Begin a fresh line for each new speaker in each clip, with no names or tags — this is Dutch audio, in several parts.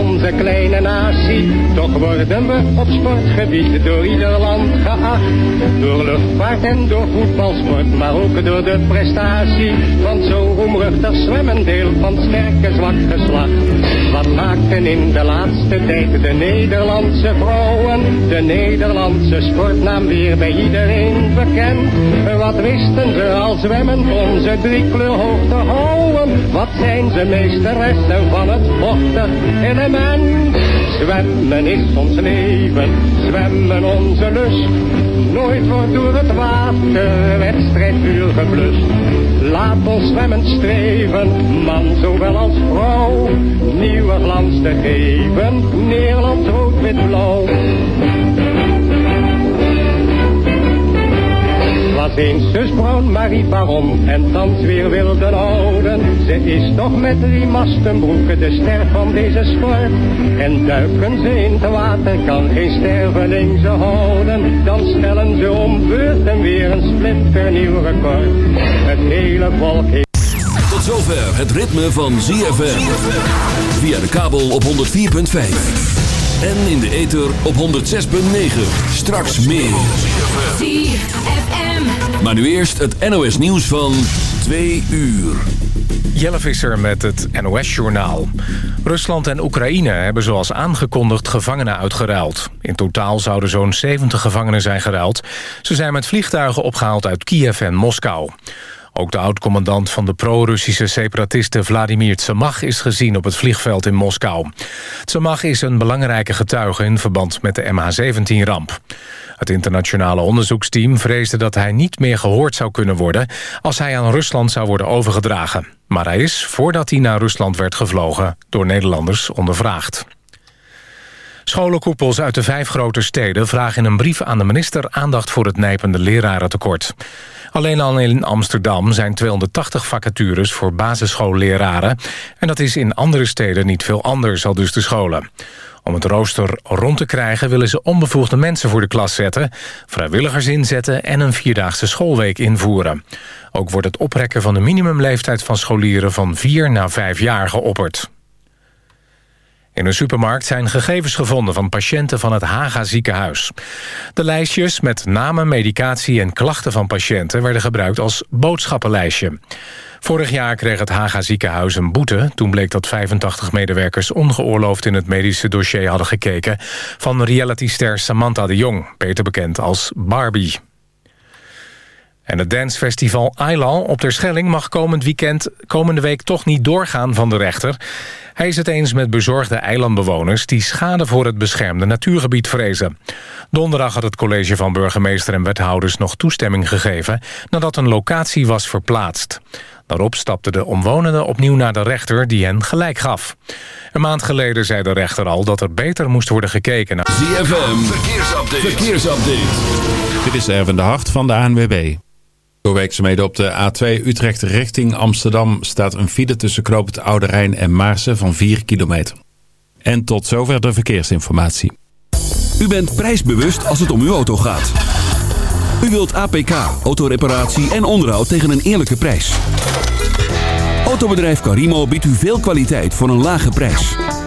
onze kleine natie. Toch worden we op sportgebied door ieder land geacht. Door luchtvaart en door voetbalsport, maar ook door de prestatie. Van zo roemruchtig zwemmen deel van sterke zwak geslacht. Wat maakten in de laatste tijd de Nederlandse vrouwen, de Nederlandse sportnaam weer bij iedereen bekend. Wat wisten ze al zwemmen onze kleur hoog te houden? Wat zijn ze meesteressen van het vochtig element? Zwemmen is ons leven, zwemmen onze lust. Nooit wordt door het water wedstrijdvuur geblust. Laat ons zwemmen streven, man zowel als vrouw. Nieuwe glans te geven, Nederland rood, wit, blauw. Was eens Marie Baron en thans weer wilde houden. Ze is toch met drie mastenbroeken de ster van deze sport. En duiken ze in het water, kan geen sterveling ze houden. Dan stellen ze om beurten weer een splinternieuw record. Het hele volk heeft...
Tot zover het ritme van ZFM. Via de kabel op 104.5. En in de ether op 106.9. Straks meer. Maar nu eerst het NOS nieuws van 2 uur.
Jelle Visser met het NOS-journaal. Rusland en Oekraïne hebben zoals aangekondigd gevangenen uitgeruild. In totaal zouden zo'n 70 gevangenen zijn geruild. Ze zijn met vliegtuigen opgehaald uit Kiev en Moskou. Ook de oud-commandant van de pro-Russische separatisten Vladimir Tsemach is gezien op het vliegveld in Moskou. Tsemach is een belangrijke getuige in verband met de MH17-ramp. Het internationale onderzoeksteam vreesde dat hij niet meer gehoord zou kunnen worden... als hij aan Rusland zou worden overgedragen. Maar hij is, voordat hij naar Rusland werd gevlogen, door Nederlanders ondervraagd. Scholenkoepels uit de vijf grote steden vragen in een brief aan de minister... aandacht voor het nijpende lerarentekort. Alleen al in Amsterdam zijn 280 vacatures voor basisschoolleraren... en dat is in andere steden niet veel anders, al dus de scholen. Om het rooster rond te krijgen willen ze onbevoegde mensen voor de klas zetten... vrijwilligers inzetten en een vierdaagse schoolweek invoeren. Ook wordt het oprekken van de minimumleeftijd van scholieren... van vier naar vijf jaar geopperd. In een supermarkt zijn gegevens gevonden van patiënten van het Haga ziekenhuis. De lijstjes met namen, medicatie en klachten van patiënten... werden gebruikt als boodschappenlijstje. Vorig jaar kreeg het Haga ziekenhuis een boete. Toen bleek dat 85 medewerkers ongeoorloofd in het medische dossier hadden gekeken... van realityster Samantha de Jong, beter bekend als Barbie. En het dancefestival Eilan op der Schelling mag komend weekend, komende week toch niet doorgaan van de rechter. Hij is het eens met bezorgde eilandbewoners die schade voor het beschermde natuurgebied vrezen. Donderdag had het college van burgemeester en wethouders nog toestemming gegeven nadat een locatie was verplaatst. Daarop stapten de omwonenden opnieuw naar de rechter die hen gelijk gaf. Een maand geleden zei de rechter al dat er beter moest worden gekeken naar...
ZFM, verkeersupdate. verkeersupdate.
Dit is Erwin de Hart van de ANWB. Door werkzaamheden op de A2 Utrecht richting Amsterdam staat een file tussen Knoop het Oude Rijn en Maarsen van 4 kilometer. En tot zover de verkeersinformatie.
U bent prijsbewust als het om uw auto gaat. U wilt APK, autoreparatie en onderhoud tegen een eerlijke prijs. Autobedrijf Carimo biedt u veel kwaliteit voor een lage prijs.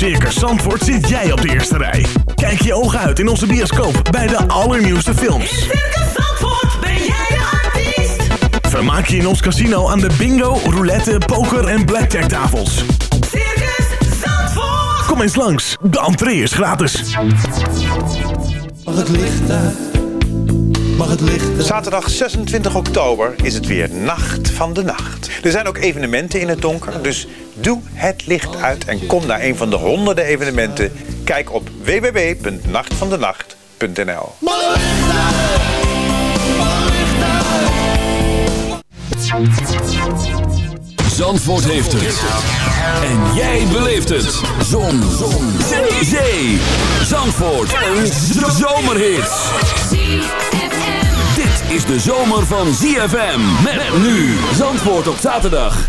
Circus Zandvoort zit jij op de eerste rij. Kijk je ogen uit in onze bioscoop bij de allernieuwste
In
films.
Circus Zandvoort ben jij de artiest.
Vermaak je in ons casino aan de bingo, roulette, poker en blackjack tafels.
Circus Zandvoort.
Kom eens langs, de entree is gratis.
Mag het licht uit? Mag het licht uit?
Zaterdag 26 oktober is het weer Nacht van de Nacht. Er zijn ook evenementen in het donker, dus doe het licht uit en kom naar een van de honderden evenementen. Kijk op www.nachtvandenacht.nl?
Zandvoort heeft het. En jij beleeft het. Zon. Zon. Zee. Zee. Zandvoort. Een zomerhit. Dit is de zomer van ZFM. Met nu. Zandvoort op zaterdag.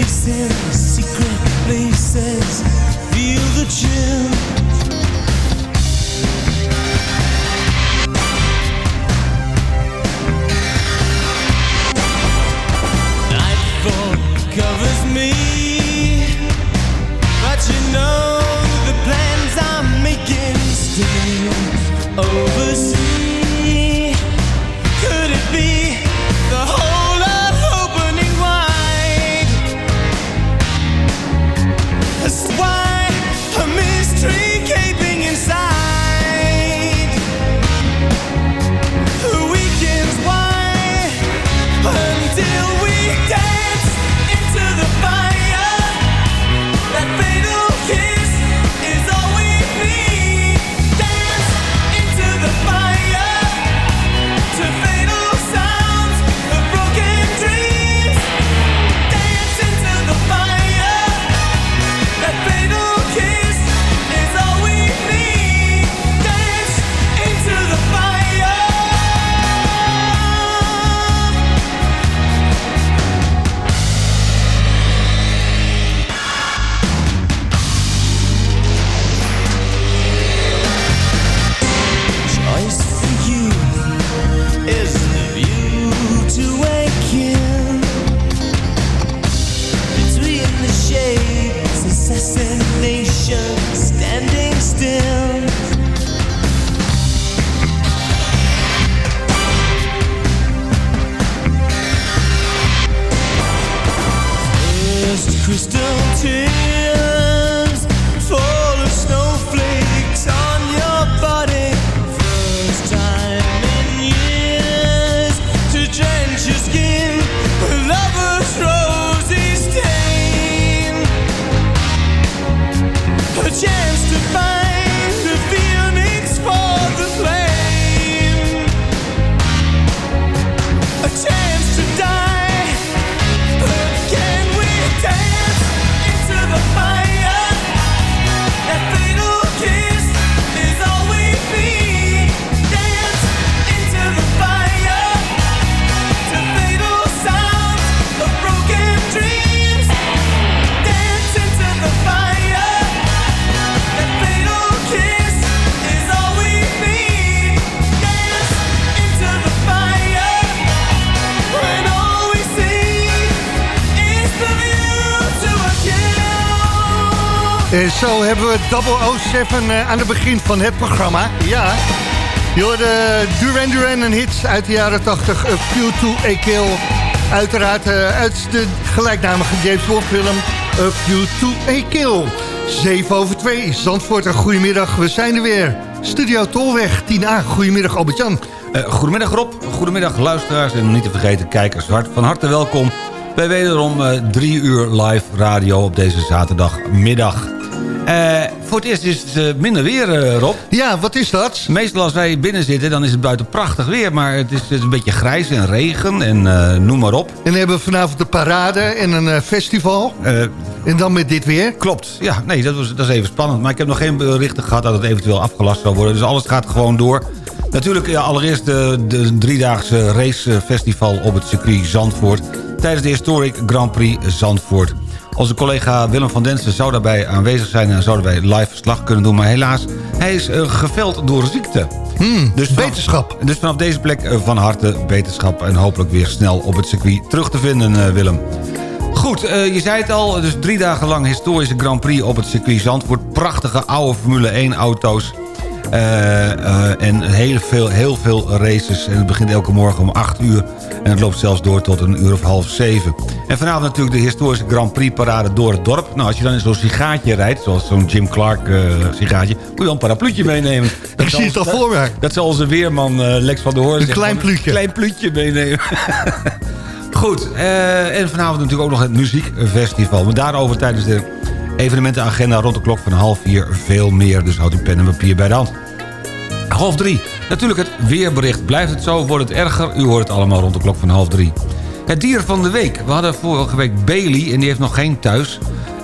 In secret places, feel the chill.
007 eh, aan het begin van het programma. Ja. Je hoorde Duran Duran een hits uit de jaren 80. A Few to a Kill. Uiteraard eh, uit de gelijknamige James Bond film. A Few to a Kill. 7 over 2. Zandvoort, een goedemiddag. We zijn er weer. Studio Tolweg, 10A. Goedemiddag Albert-Jan.
Uh, goedemiddag Rob. Goedemiddag luisteraars en niet te vergeten kijkers. Hart van harte welkom bij wederom 3 uur live radio op deze zaterdagmiddag. Eh, voor het eerst is het eh, minder weer, eh, Rob.
Ja, wat is dat?
Meestal als wij binnen zitten, dan is het buiten prachtig weer. Maar het is, het is een beetje grijs en regen en noem maar op.
En we hebben vanavond de parade en een festival. En dan met dit weer.
klopt, ja, nee, dat, was, dat is even spannend. Maar ik heb nog geen berichten gehad dat het eventueel afgelast zou worden. Dus alles gaat gewoon door. Natuurlijk ja, allereerst de, de driedaagse racefestival op het circuit Zandvoort... tijdens de Historic Grand Prix Zandvoort. Onze collega Willem van Densen zou daarbij aanwezig zijn... en zouden wij live verslag kunnen doen. Maar helaas, hij is eh, geveld door ziekte. dus vanaf-
beterschap.
Dus vanaf deze plek eh, van harte beterschap... en hopelijk weer snel op het circuit terug te vinden, eh, Willem. Goed, je zei het al, dus drie dagen lang historische Grand Prix op het circuit Zandvoort. Prachtige oude Formule 1 auto's. Eh, eh, en heel veel, heel veel races. En het begint elke morgen om 8 uur. En het loopt zelfs door tot een uur of half zeven. En vanavond natuurlijk de historische Grand Prix parade door het dorp. Nou, als je dan in zo'n sigaatje rijdt, zoals zo'n Jim Clark eh sigaatje... moet je wel een parapluutje meenemen.
Ik zie het al voor me.
Dat zal onze weerman eh, Lex van der Hoorn
Een klein pluutje.
Een klein pluutje meenemen. Goed, eh, en vanavond natuurlijk ook nog het muziekfestival. Maar daarover tijdens de evenementenagenda rond de klok van half vier veel meer. Dus houd uw pen en papier bij de hand. Half drie. Natuurlijk het weerbericht. Blijft het zo, wordt het erger? U hoort het allemaal rond de klok van half drie. Het dier van de week. We hadden vorige week Bailey en die heeft nog geen thuis.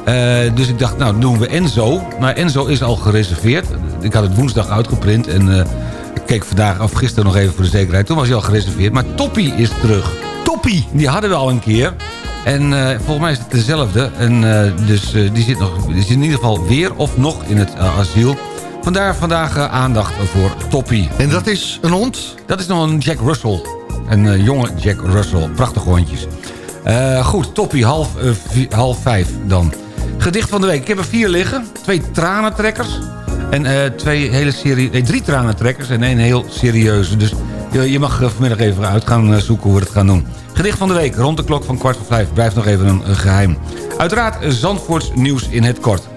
Eh, dus ik dacht, nou doen we Enzo. Maar Enzo is al gereserveerd. Ik had het woensdag uitgeprint en eh, ik keek vandaag of gisteren nog even voor de zekerheid. Toen was hij al gereserveerd. Maar Toppie is terug.
Toppie!
Die hadden we al een keer. En eh, volgens mij is het dezelfde. En, dus die, zit nog, die zit in ieder geval weer of nog in het asiel. Vandaar vandaag eh, aandacht voor Toppie.
En dat is een hond?
Dat is nog een Jack Russell. Een eh, jonge Jack Russell. Prachtige hondjes. Eh, goed, Toppie, half, vi- half vijf dan. Gedicht van de week. Ik heb er vier liggen. Twee tranentrekkers. En twee hele serie, nee, drie tranentrekkers en één heel serieuze. Dus je, je mag vanmiddag even uit gaan zoeken hoe we het gaan doen. Gedicht van de week, rond de klok van kwart voor vijf. Blijft nog even een, geheim. Uiteraard Zandvoorts nieuws in het kort.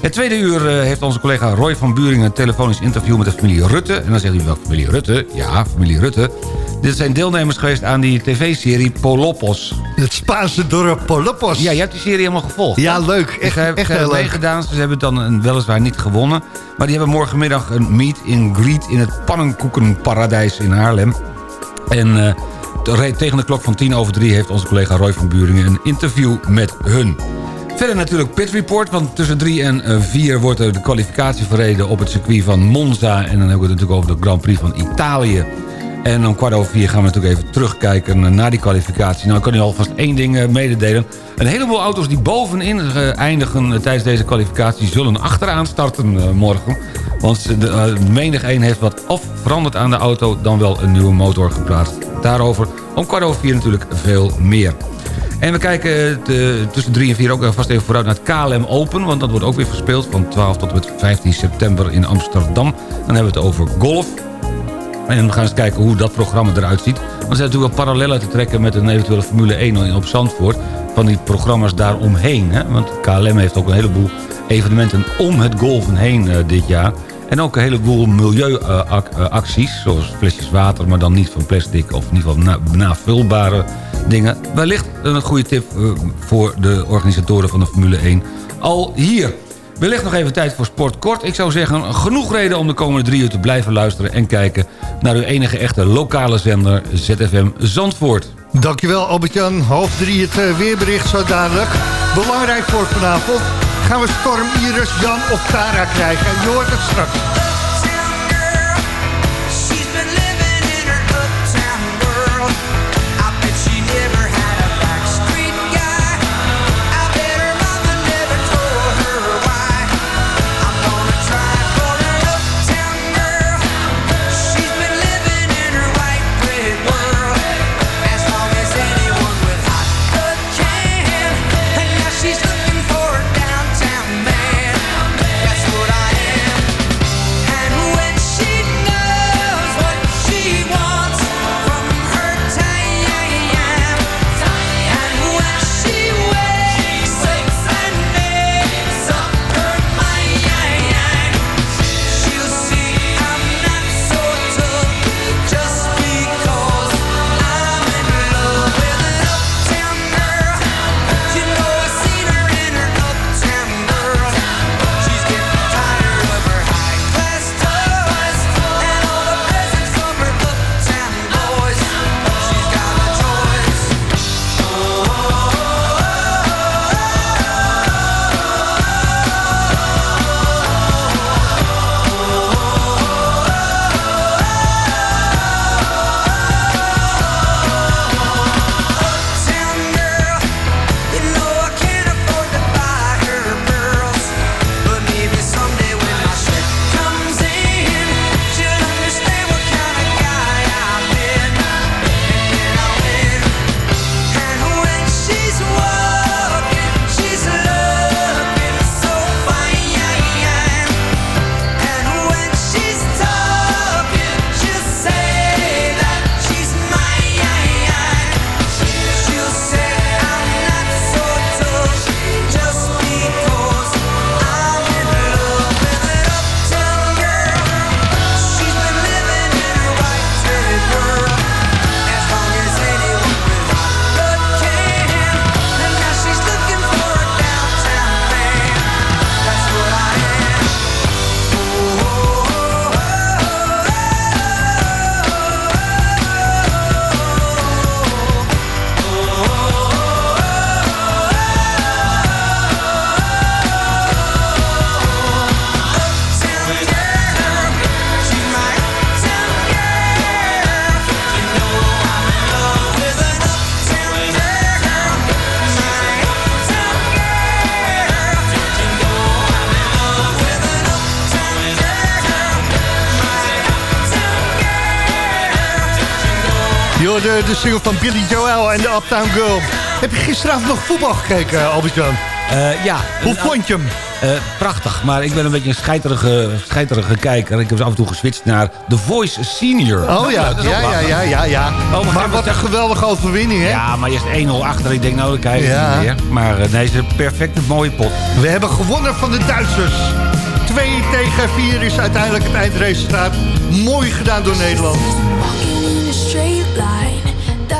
Het tweede uur eh, heeft onze collega Roy van Buringen... een telefonisch interview met de familie Rutte. En dan zegt u, welke familie Rutte? Ja, familie Rutte. Dit zijn deelnemers geweest aan die tv-serie Polopos.
Het Spaanse dorp Polopos.
Ja, je hebt die serie helemaal gevolgd.
Ja, leuk.
Echt,
Echt,
ze hebben,
echt heel
hebben
leuk.
meegedaan. Ze hebben dan een, weliswaar niet gewonnen. Maar die hebben morgenmiddag een meet in greet... in het pannenkoekenparadijs in Haarlem. En eh, te- tegen de klok van tien over drie... heeft onze collega Roy van Buringen een interview met hun. Verder natuurlijk Pit Report, want tussen 3 en eh, 4 wordt er de kwalificatie verreden op het circuit van Monza. En dan hebben we het natuurlijk over de Grand Prix van Italië. En om kwart over vier gaan we natuurlijk even terugkijken naar die kwalificatie. Nou, ik kan u alvast één ding eh, mededelen. Een heleboel auto's die bovenin eh, eindigen eh, tijdens deze kwalificatie... zullen achteraan starten eh, morgen. Want de, eh, menig een heeft wat of veranderd aan de auto... dan wel een nieuwe motor geplaatst. Daarover om kwart over vier natuurlijk veel meer. En we kijken eh, tussen 3 en 4 ook vast even vooruit naar het KLM Open. Want dat wordt ook weer verspeeld van 12 tot en met 15 september in Amsterdam. Dan hebben we het over golf. En we gaan eens kijken hoe dat programma eruit ziet. Want er zijn natuurlijk wel parallellen te trekken met een eventuele Formule 1 op Zandvoort. Van die programma's daaromheen. Hè? Want KLM heeft ook een heleboel evenementen om het golven heen eh, dit jaar. En ook een heleboel milieuacties. zoals flesjes water, maar dan niet van plastic. Of in ieder geval na, navulbare dingen. Wellicht een goede tip eh, voor de organisatoren van de Formule 1. Al hier. Wellicht nog even tijd voor sport kort. Ik zou zeggen, genoeg reden om de komende drie uur te blijven luisteren... en kijken naar uw enige echte lokale zender ZFM Zandvoort.
Dankjewel Albert-Jan. Half drie het eh, weerbericht zo dadelijk. Belangrijk voor vanavond. Gaan we Storm Iris, Jan of Tara krijgen. Je hoort het straks. De, de single van Billy Joel en de Uptown Girl. Heb je gisteravond nog voetbal gekeken, Albert-Jan?
Eh, ja.
Hoe vond je hem?
Eh, prachtig, maar ik ben een beetje een scheiterige, scheiterige kijker. Ik heb dus af en toe geswitcht naar The Voice Senior.
Oh ja,
is ook
ja, ja, ja, ja, ja.
maar
Maar wat een geweldige overwinning, hè?
Ja, maar eerst 1-0 achter. Ik denk, nou, dan kijk
Ja.
niet meer. Maar eh, nee, is een perfecte mooie pot.
We hebben gewonnen van de Duitsers. 2 tegen 4 is uiteindelijk het eindresultaat. Mooi gedaan door Nederland.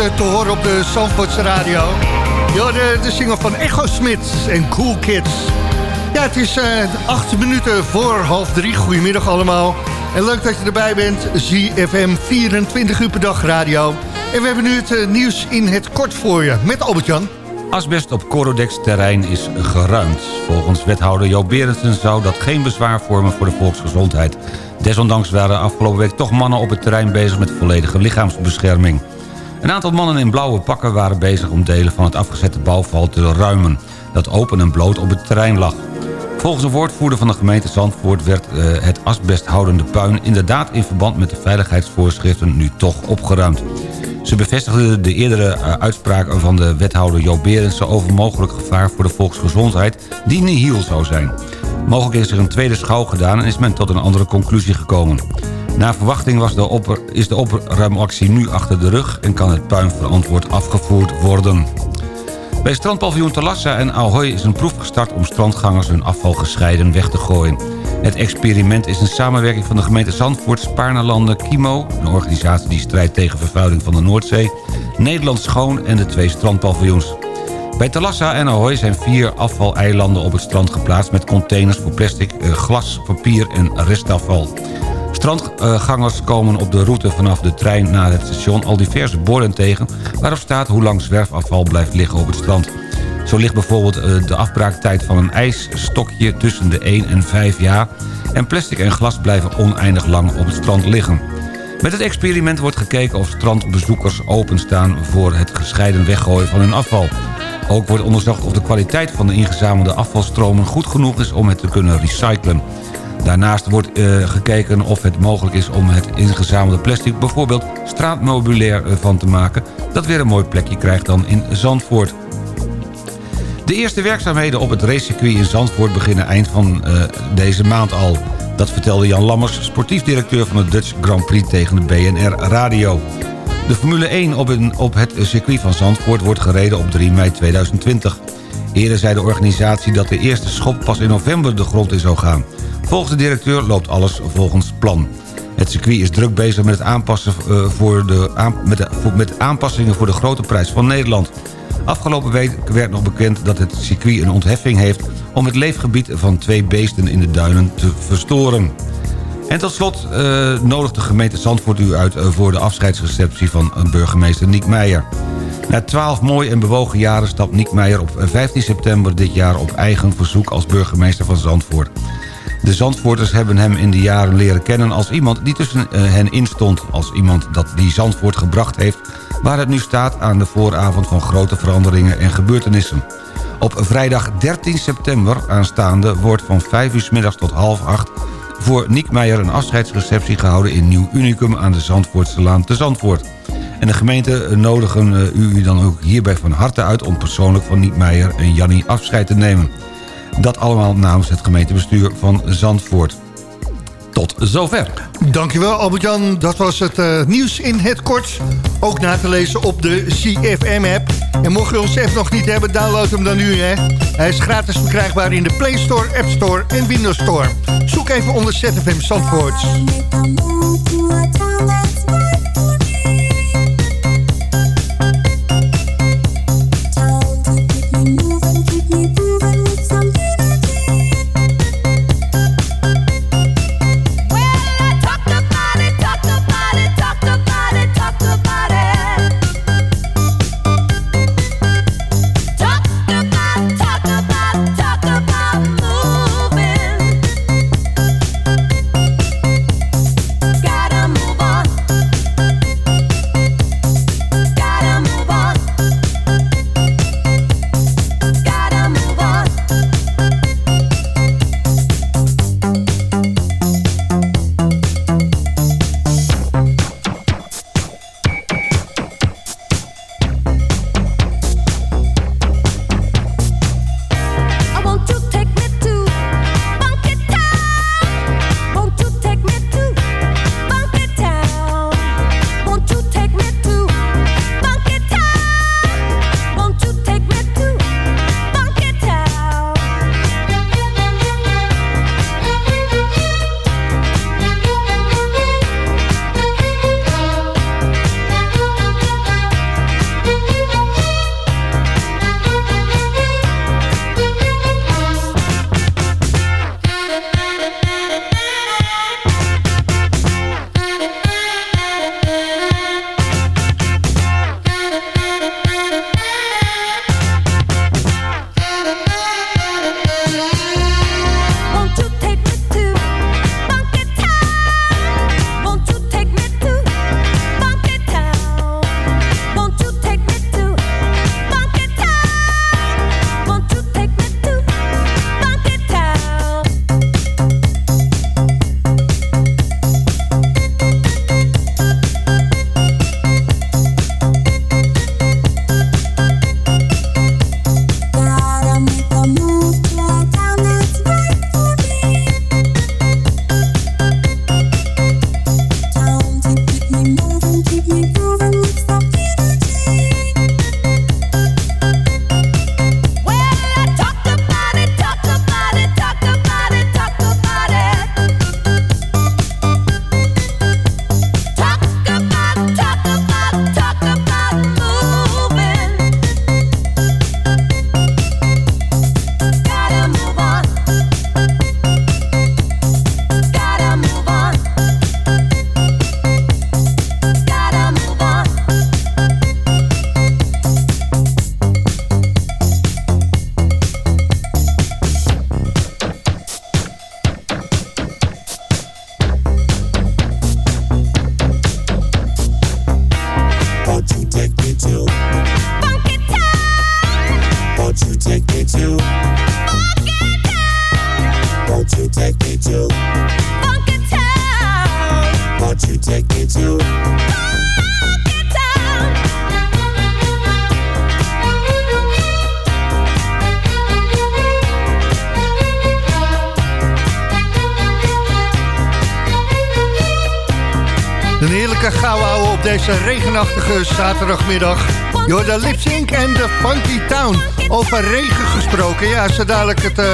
te horen op de Zandvoortse radio. Ja, de, single van Echo Smit en Cool Kids. Ja, het is eh, acht minuten voor half drie. Goedemiddag allemaal. En leuk dat je erbij bent. ZFM 24 uur per dag radio. En we hebben nu het eh, nieuws in het kort voor je. Met Albert-Jan.
Asbest op Corodex terrein is geruimd. Volgens wethouder Joop Berendsen zou dat geen bezwaar vormen voor de volksgezondheid. Desondanks waren afgelopen week toch mannen op het terrein bezig met volledige lichaamsbescherming. Een aantal mannen in blauwe pakken waren bezig om delen van het afgezette bouwval te ruimen... dat open en bloot op het terrein lag. Volgens een woordvoerder van de gemeente Zandvoort werd eh, het asbesthoudende puin... inderdaad in verband met de veiligheidsvoorschriften nu toch opgeruimd. Ze bevestigde de eerdere eh, uitspraak van de wethouder Joop Berendsen... over mogelijk gevaar voor de volksgezondheid die nihil zou zijn. Mogelijk is er een tweede schouw gedaan en is men tot een andere conclusie gekomen. Na verwachting was de is de opruimactie nu achter de rug... en kan het puin verantwoord afgevoerd worden. Bij strandpaviljoen Talassa en Ahoy is een proef gestart... om strandgangers hun afval gescheiden weg te gooien. Het experiment is een samenwerking van de gemeente Zandvoort... Spaarnelanden Kimo, een organisatie die strijdt tegen vervuiling van de Noordzee... Nederland Schoon en de twee strandpaviljoens. Bij Talassa en Ahoy zijn vier afvaleilanden op het strand geplaatst... met containers voor plastic, eh, glas, papier en restafval. Strandgangers komen op de route vanaf de trein naar het station... al diverse borden tegen waarop staat hoe lang zwerfafval blijft liggen op het strand. Zo ligt bijvoorbeeld eh, de afbraaktijd van een ijsstokje tussen de 1 en 5 jaar... en plastic en glas blijven oneindig lang op het strand liggen. Met het experiment wordt gekeken of strandbezoekers openstaan... voor het gescheiden weggooien van hun afval. Ook wordt onderzocht of de kwaliteit van de ingezamelde afvalstromen goed genoeg is om het te kunnen recyclen. Daarnaast wordt eh, gekeken of het mogelijk is om het ingezamelde plastic bijvoorbeeld straatmeubilair eh, van te maken... dat weer een mooi plekje krijgt dan in Zandvoort. De eerste werkzaamheden op het racecircuit in Zandvoort beginnen eind van eh, deze maand al. Dat vertelde Jan Lammers, sportief directeur van de Dutch Grand Prix tegen de BNR Radio. De Formule 1 op, op het circuit van Zandvoort wordt gereden op 3 mei 2020. Eerder zei de organisatie dat de eerste schop pas in november de grond in zou gaan. Volgens de directeur loopt alles volgens plan. Het circuit is druk bezig met, het aanpassen, eh, voor de, met, met aanpassingen voor de grote prijs van Nederland. Afgelopen week werd nog bekend dat het circuit een ontheffing heeft... om het leefgebied van twee beesten in de duinen te verstoren. En tot slot eh, nodigt de gemeente Zandvoort u uit... eh, voor de afscheidsreceptie van burgemeester Niek Meijer. Na twaalf mooie en bewogen jaren stapt Niek Meijer op 15 september dit jaar... op eigen verzoek als burgemeester van Zandvoort. De Zandvoorters hebben hem in de jaren leren kennen als iemand die tussen eh, hen instond. Als iemand dat die Zandvoort gebracht heeft waar het nu staat aan de vooravond van grote veranderingen en gebeurtenissen. Op vrijdag 13 september aanstaande wordt van 5 uur 's tot half 8 voor Niek Meijer een afscheidsreceptie gehouden in Nieuw Unicum aan de Zandvoortse Laan te Zandvoort. En de gemeente nodigen eh, u dan ook hierbij van harte uit om persoonlijk van Niek Meijer en Jannie afscheid te nemen. Dat allemaal namens het gemeentebestuur van Zandvoort. Tot zover.
Dankjewel Albert-Jan. Dat was het eh, nieuws in het kort. Ook na te lezen op de CFM-app. En mocht je ons app nog niet hebben, download hem dan nu. Hè. Hij is gratis verkrijgbaar in de Play Store, App Store en Windows Store. Zoek even onder ZFM Zandvoort.
You take me
to Funky Town? Won't you take me to op deze regenachtige zaterdagmiddag. Door de Lipsync en de Funky Town. Over regen gesproken. Ja, zo dadelijk het eh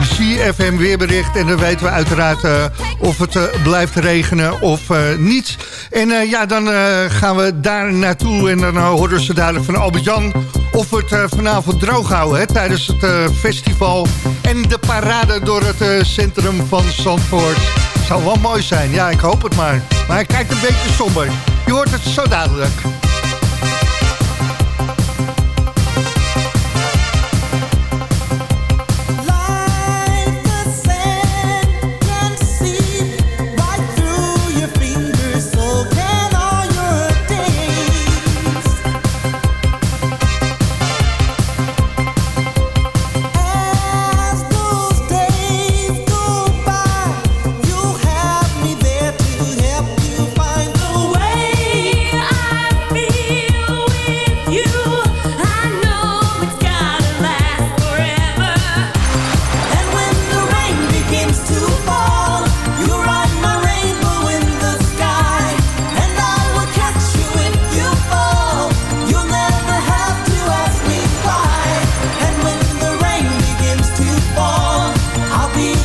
CFM weerbericht. En dan weten we uiteraard eh, of het eh, blijft regenen of niet. En ja, dan gaan we daar naartoe. En dan horen ze dadelijk van Albert-Jan... of we het vanavond droog houden hè, tijdens het festival... en de parade door het centrum van Zandvoort. Zou wel mooi zijn, ja, ik hoop het maar. Maar hij kijkt een beetje somber. Je hoort het zo dadelijk.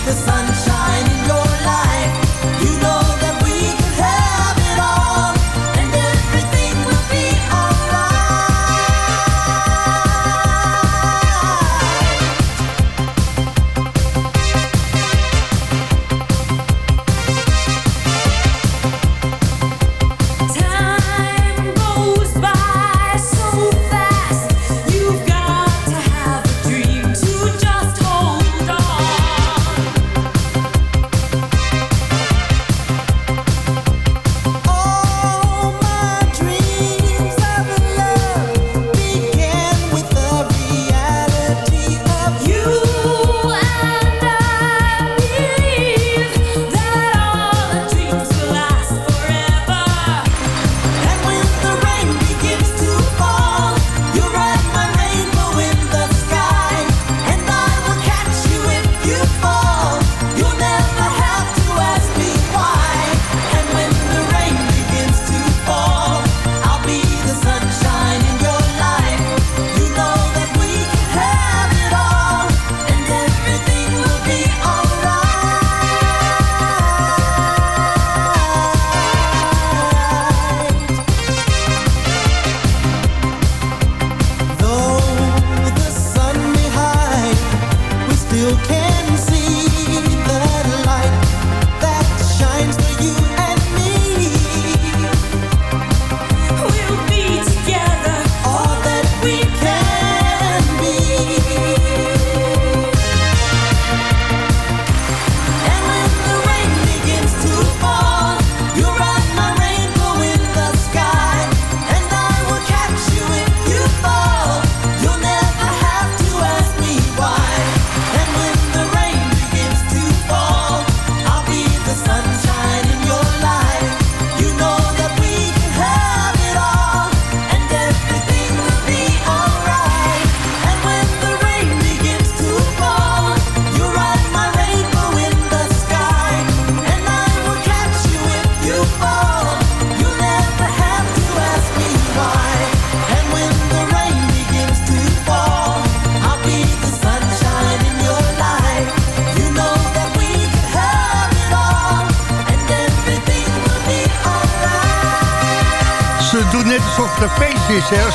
The sunshine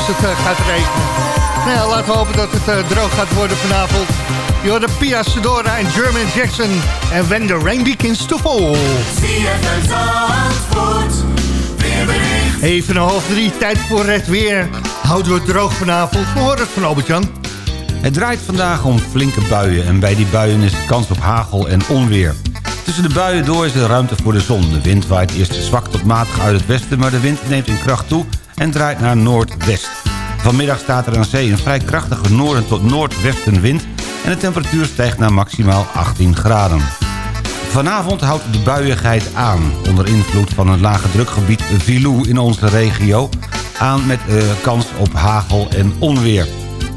het eh, gaat regenen. Nou laten we hopen dat het eh, droog gaat worden vanavond. Je hoort de Pia Sedora en German Jackson. En When the Rain Begins to Fall. Even een half drie, tijd voor het weer. Houden we het droog vanavond? We horen het van Albert-Jan.
Het draait vandaag om flinke buien en bij die buien is de kans op hagel en onweer. Tussen de buien door is er ruimte voor de zon. De wind waait eerst zwak tot matig uit het westen... maar de wind neemt in kracht toe en draait naar noordwest. Vanmiddag staat er aan zee een vrij krachtige noorden tot noordwestenwind... en de temperatuur stijgt naar maximaal 18 graden. Vanavond houdt de buiigheid aan. Onder invloed van een lage drukgebied Vilou in onze regio... aan met eh, kans op hagel en onweer.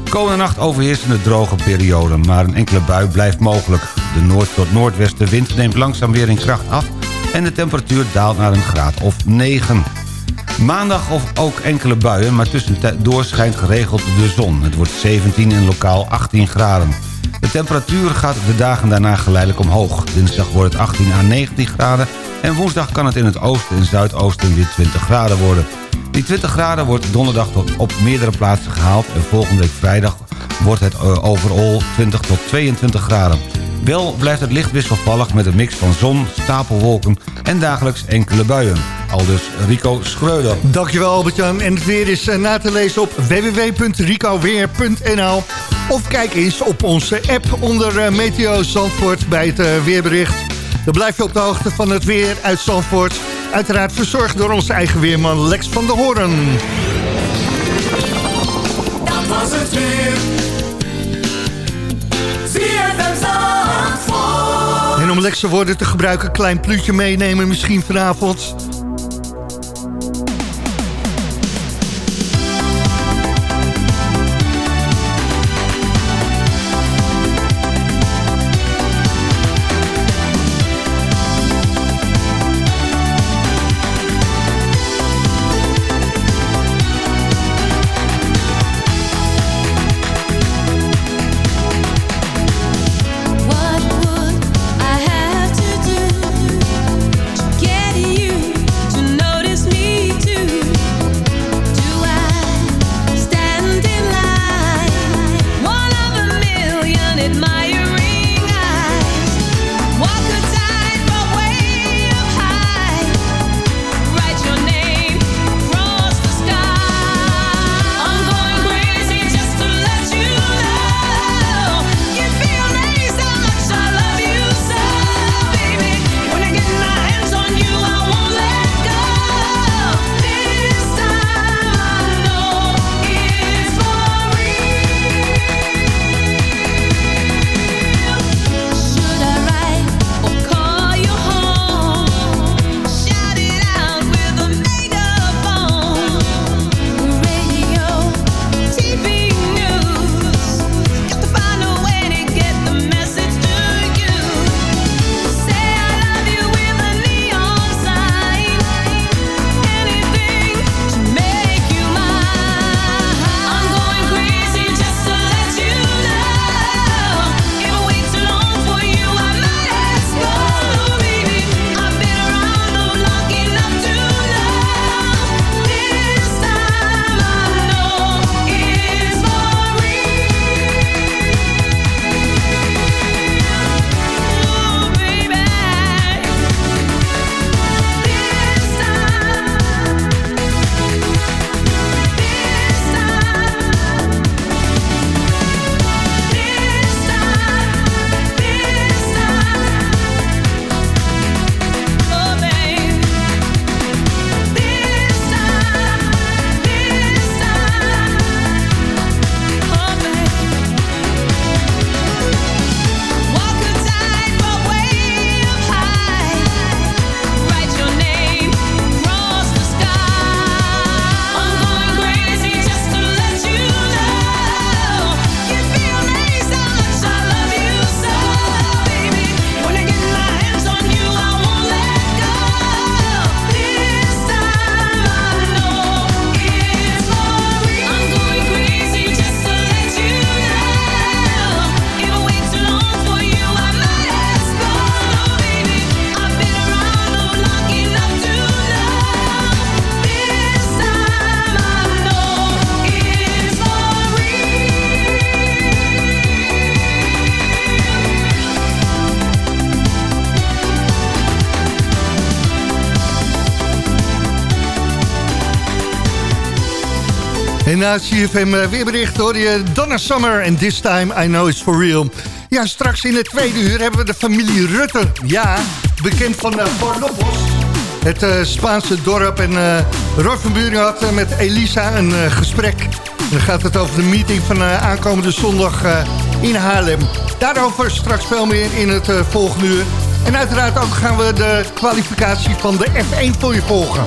Komende nacht overheersen de droge periode, maar een enkele bui blijft mogelijk. De noord- tot noordwestenwind neemt langzaam weer in kracht af... en de temperatuur daalt naar een graad of 9. Maandag of ook enkele buien, maar tussendoor schijnt geregeld de zon. Het wordt 17 en lokaal 18 graden. De temperatuur gaat de dagen daarna geleidelijk omhoog. Dinsdag wordt het 18 à 19 graden... en woensdag kan het in het oosten en zuidoosten weer 20 graden worden. Die 20 graden wordt donderdag tot op meerdere plaatsen gehaald... en volgende week vrijdag wordt het eh, overal 20 tot 22 graden. Wel blijft het licht wisselvallig met een mix van zon, stapelwolken... en dagelijks enkele buien. Aldus Rico Schreuder.
Dankjewel Albert-Jan. En het weer is eh, na te lezen op www.ricoweer.nl Of kijk eens op onze app onder eh, Meteo Zandvoort bij het eh, weerbericht. Dan blijf je op de hoogte van het weer uit Zandvoort. Uiteraard verzorgd door onze eigen weerman Lex van der Hoorn.
Dat was het weer.
En om Lex woorden te gebruiken, een klein pluutje meenemen misschien vanavond. Na het CFM eh, weerbericht hoor je Donna Summer en This Time I Know It's For Real. Ja, straks in het tweede uur hebben we de familie Rutte. Ja, bekend van uh, Pornopos. Het eh, Spaanse dorp. En uh, Roy van Buren had eh, met Elisa een eh, gesprek. Dan gaat het over de meeting van eh, aankomende zondag eh, in Haarlem. Daarover straks veel meer in het eh, volgende uur. En uiteraard ook gaan we de kwalificatie van de F1 voor je volgen.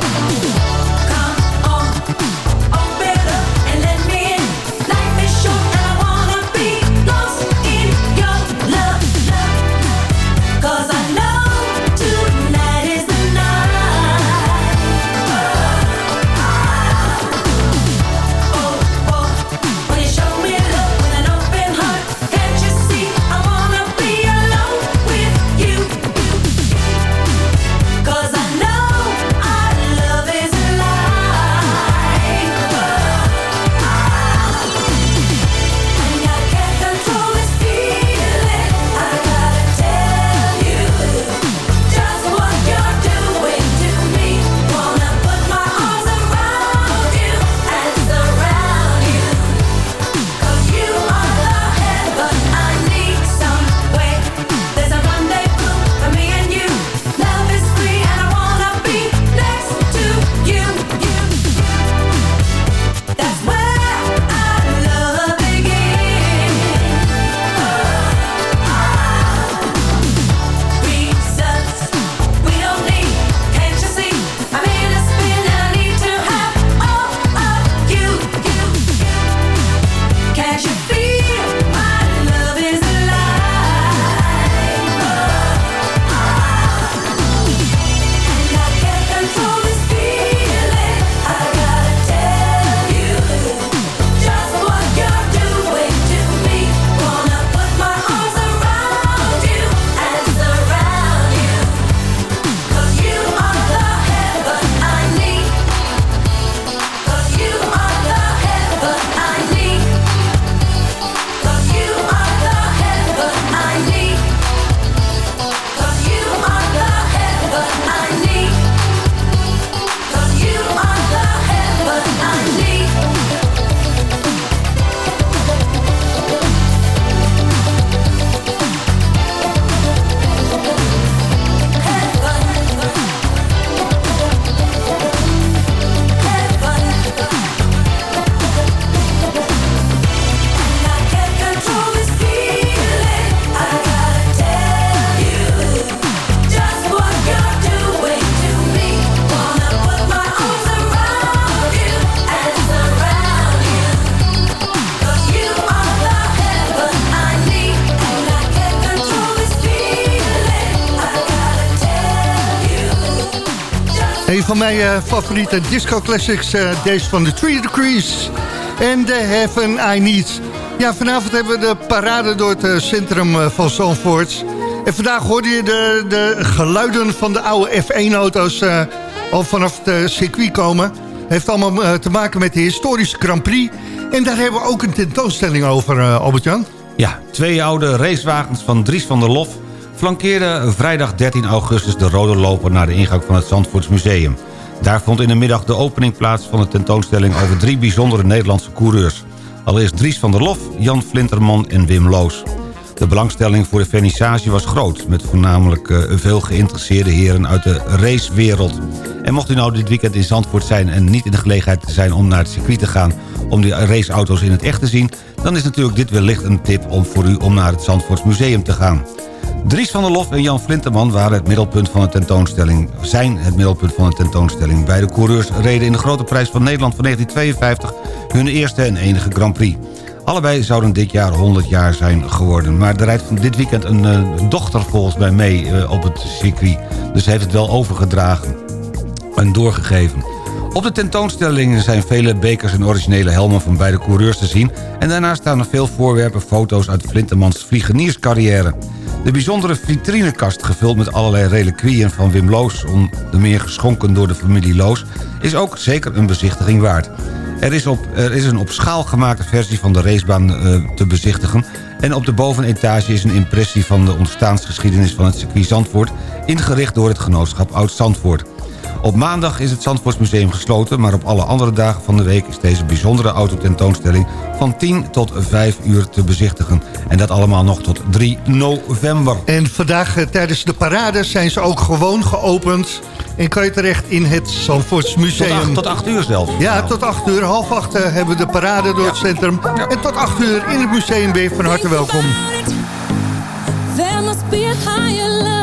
Mijn eh, favoriete disco classics, eh, deze van de Three Degrees. En The Heaven I Need. Ja, vanavond hebben we de parade door het eh, centrum van Zandvoort. En vandaag hoorde je de, de geluiden van de oude F1-auto's eh, al vanaf het circuit komen. Heeft allemaal te maken met de historische Grand Prix. En daar hebben we ook een tentoonstelling over, Albert-Jan.
Ja, twee oude racewagens van Dries van der Lof... flankeerden vrijdag 13 augustus de rode loper... naar de ingang van het Zandvoorts Museum. Daar vond in de middag de opening plaats van de tentoonstelling... over drie bijzondere Nederlandse coureurs. Allereerst Dries van der Lof, Jan Flinterman en Wim Loos. De belangstelling voor de vernissage was groot... met voornamelijk eh, veel geïnteresseerde heren uit de racewereld. En mocht u nou dit weekend in Zandvoort zijn... en niet in de gelegenheid zijn om naar het circuit te gaan... om die raceauto's in het echt te zien... dan is natuurlijk dit wellicht een tip om voor u om naar het Zandvoorts Museum te gaan. Dries van der Lof en Jan Flinterman waren het middelpunt van de tentoonstelling. Zijn het middelpunt van de tentoonstelling. Beide coureurs reden in de Grote Prijs van Nederland van 1952... hun eerste en enige Grand Prix. Allebei zouden dit jaar 100 jaar zijn geworden. Maar er rijdt dit weekend een eh, dochter volgens mij mee eh, op het circuit. Dus heeft het wel overgedragen en doorgegeven. Op de tentoonstellingen zijn vele bekers en originele helmen van beide coureurs te zien... en daarnaast staan er veel voorwerpen, foto's uit Flintermans vliegenierscarrière. De bijzondere vitrinekast, gevuld met allerlei reliquieën van Wim Loos... onder meer geschonken door de familie Loos... is ook zeker een bezichtiging waard. Er is, op, er is een op schaal gemaakte versie van de racebaan eh, te bezichtigen... en op de bovenetage is een impressie van de ontstaansgeschiedenis van het circuit Zandvoort... ingericht door het genootschap Oud-Zandvoort. Op maandag is het Zandvoortsmuseum gesloten... maar op alle andere dagen van de week is deze bijzondere autotentoonstelling... van 10 tot 5 uur te bezichtigen. En dat allemaal nog tot 3 november.
En vandaag eh, tijdens de parade zijn ze ook gewoon geopend. En kan je terecht in het Zandvoorts Museum.
Tot 8, tot 8 uur zelfs.
Ja, tot 8 uur. Half 8 eh, hebben we de parade door het centrum. En tot 8 uur in het museum ben je van harte welkom.
There must be a higher love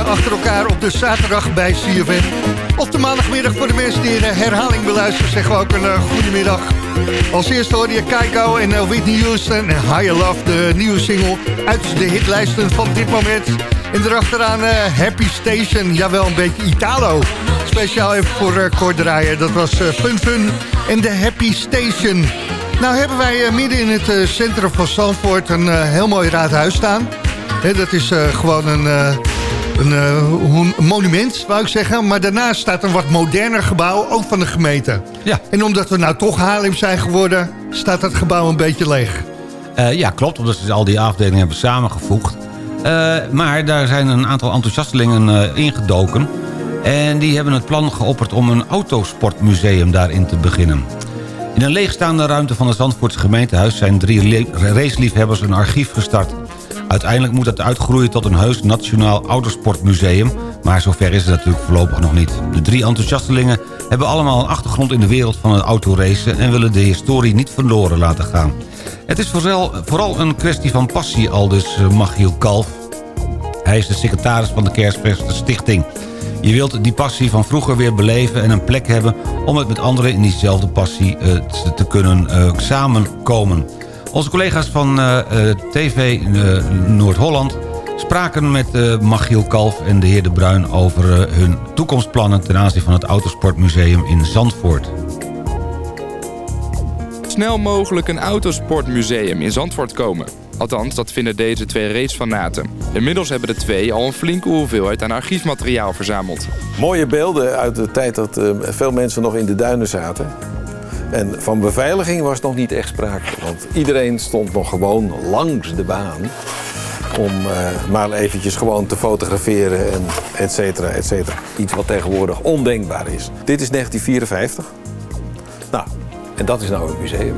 achter elkaar op de zaterdag bij CFM. Op de maandagmiddag voor de mensen die de herhaling beluisteren... zeggen we ook een uh, goedemiddag. Als eerste hoorde je Keiko en Whitney Houston en Higher Love... de nieuwe single uit de hitlijsten van dit moment. En erachteraan Happy Station, jawel een beetje Italo. Speciaal even voor Kort draaien. Dat was Fun Fun en de Happy Station. Nou hebben wij midden in het centrum van Zandvoort... een heel mooi raadhuis staan... Dat is gewoon een, een, uh, een, monument, wou ik zeggen. Maar daarnaast staat een wat moderner gebouw, ook van de gemeente.
Ja.
En omdat we nou toch Haarlem zijn geworden, staat dat gebouw een beetje leeg.
ja, klopt, omdat ze al die afdelingen hebben samengevoegd. maar daar zijn een aantal enthousiastelingen ingedoken. En die hebben het plan geopperd om een autosportmuseum daarin te beginnen. In een leegstaande ruimte van het Zandvoortse gemeentehuis... zijn drie raceliefhebbers een archief gestart. Uiteindelijk moet het uitgroeien tot een heus nationaal autosportmuseum... maar zover is het natuurlijk voorlopig nog niet. De drie enthousiastelingen hebben allemaal een achtergrond in de wereld van het autoracen... en willen de historie niet verloren laten gaan. Het is vooral, een kwestie van passie, aldus Machiel Kalf. Hij is de secretaris van de Kerstfesten Stichting. Je wilt die passie van vroeger weer beleven en een plek hebben... om het met anderen in diezelfde passie uh, te, kunnen uh, samenkomen... Onze collega's van uh, uh, TV uh, Noord-Holland spraken met Machiel Kalf en de heer De Bruin... over hun toekomstplannen ten aanzien van het Autosportmuseum in Zandvoort.
Snel mogelijk een autosportmuseum in Zandvoort komen. Althans, dat vinden deze twee racefanaten. Inmiddels hebben de twee al een flinke hoeveelheid aan archiefmateriaal verzameld.
Mooie beelden uit de tijd dat veel mensen nog in de duinen zaten. En van beveiliging was nog niet echt sprake. Want iedereen stond nog gewoon langs de baan. Om uh, maar eventjes gewoon te fotograferen en et cetera, et cetera. Iets wat tegenwoordig ondenkbaar is. Dit is 1954. Nou, en dat is nou een museum.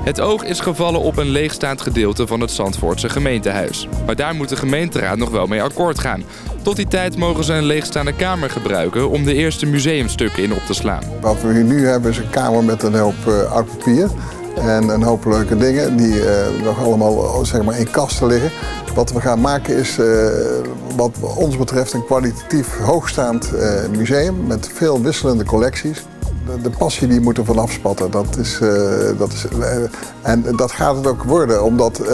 Het oog is gevallen op een leegstaand gedeelte van het Zandvoortse gemeentehuis. Maar daar moet de gemeenteraad nog wel mee akkoord gaan. Tot die tijd mogen ze een leegstaande kamer gebruiken om de eerste museumstukken in op te slaan.
Wat we hier nu hebben is een kamer met een hoop uh, oud papier. En een hoop leuke dingen die uh, nog allemaal zeg maar, in kasten liggen. Wat we gaan maken is uh, wat ons betreft een kwalitatief hoogstaand museum met veel wisselende collecties de passie die moet er vanaf spatten. Dat is, uh, dat is, uh, en dat gaat het ook worden, omdat uh,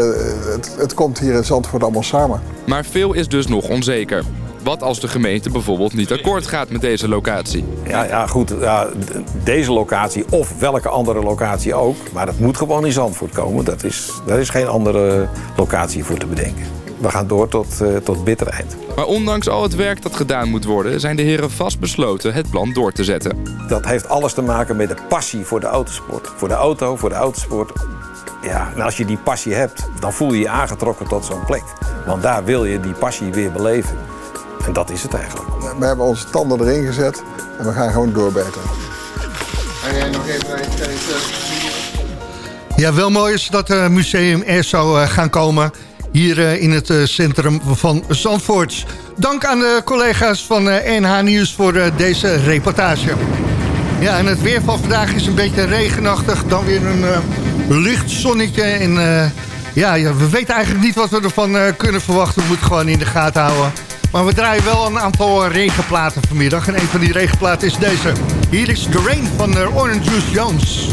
het, het komt hier in Zandvoort allemaal samen.
Maar veel is dus nog onzeker. Wat als de gemeente bijvoorbeeld niet akkoord gaat met deze locatie?
Ja, ja goed. Ja, deze locatie of welke andere locatie ook. Maar dat moet gewoon in Zandvoort komen. Dat is, daar is geen andere locatie voor te bedenken. We gaan door tot, uh, tot bitter eind.
Maar ondanks al het werk dat gedaan moet worden... zijn de heren vastbesloten het plan door te zetten.
Dat heeft alles te maken met de passie voor de autosport. Voor de auto, voor de autosport. Ja, en als je die passie hebt, dan voel je je aangetrokken tot zo'n plek. Want daar wil je die passie weer beleven. En dat is het eigenlijk.
We hebben onze tanden erin gezet en we gaan gewoon doorbijten. En jij nog even
Ja, wel mooi is dat het museum er zou gaan komen hier uh, in het uh, centrum van Zandvoort. Dank aan de collega's van uh, NH Nieuws voor deze reportage. Ja, en het weer van vandaag is een beetje regenachtig. Dan weer een licht zonnetje. En ja, ja, we weten eigenlijk niet wat we ervan kunnen verwachten. We moeten gewoon in de gaten houden. Maar we draaien wel een aantal regenplaten vanmiddag. En een van die regenplaten is deze. Hier is The Rain van Orange Juice Jones.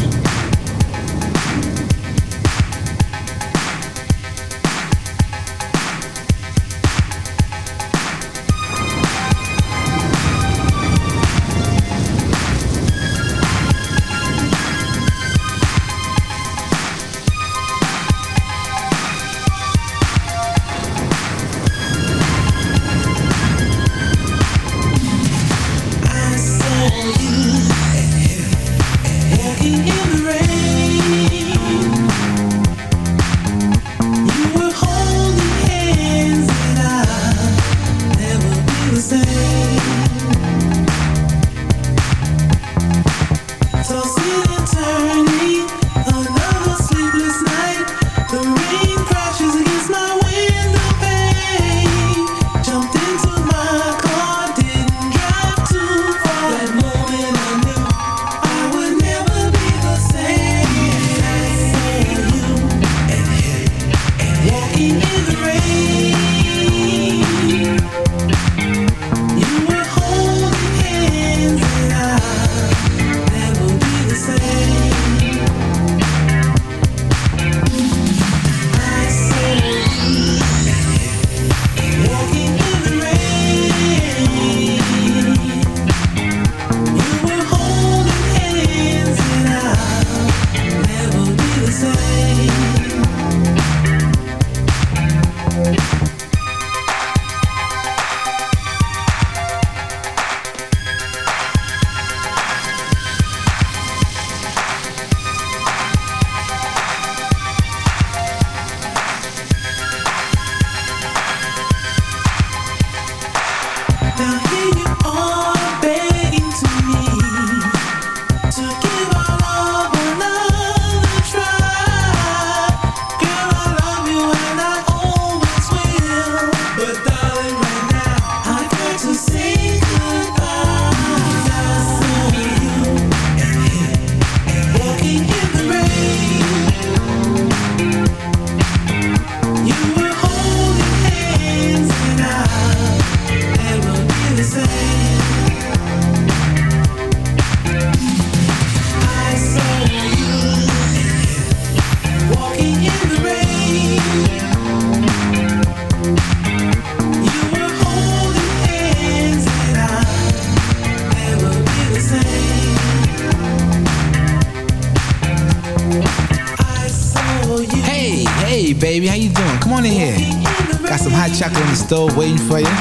Stove waiting for you.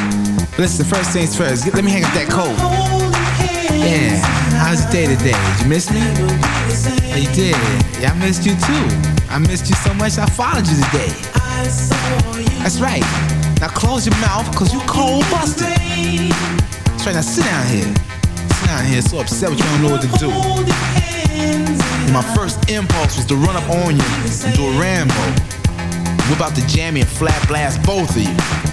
Listen, first things first, let me hang up that coat. Yeah, how's your day today? Did you miss me? Yeah, you did. Yeah, I missed you too. I missed you so much I followed you today. That's right. Now close your mouth, cause you cold busted. That's right, now sit down here. Sit down here, so upset with you, don't know what to do. My first impulse was to run up on you and do a Rambo. Whip out the jammy and flat blast both of you.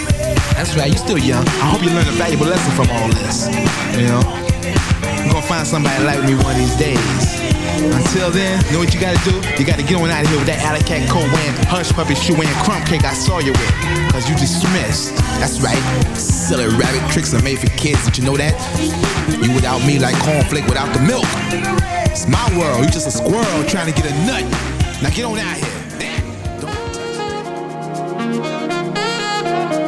That's right, you still young. I hope you learn a valuable lesson from all this. You know? You're gonna find somebody like me one of these days. Until then, know what you gotta do? You gotta get on out of here with that alley cat coat hush puppy shoe wearing, crumb cake I saw you with. Cause you dismissed. That's right. Silly rabbit tricks are made for kids. Did you know that? You without me like cornflake without the milk. It's my world. You just a squirrel trying to get a nut. Now get on out here.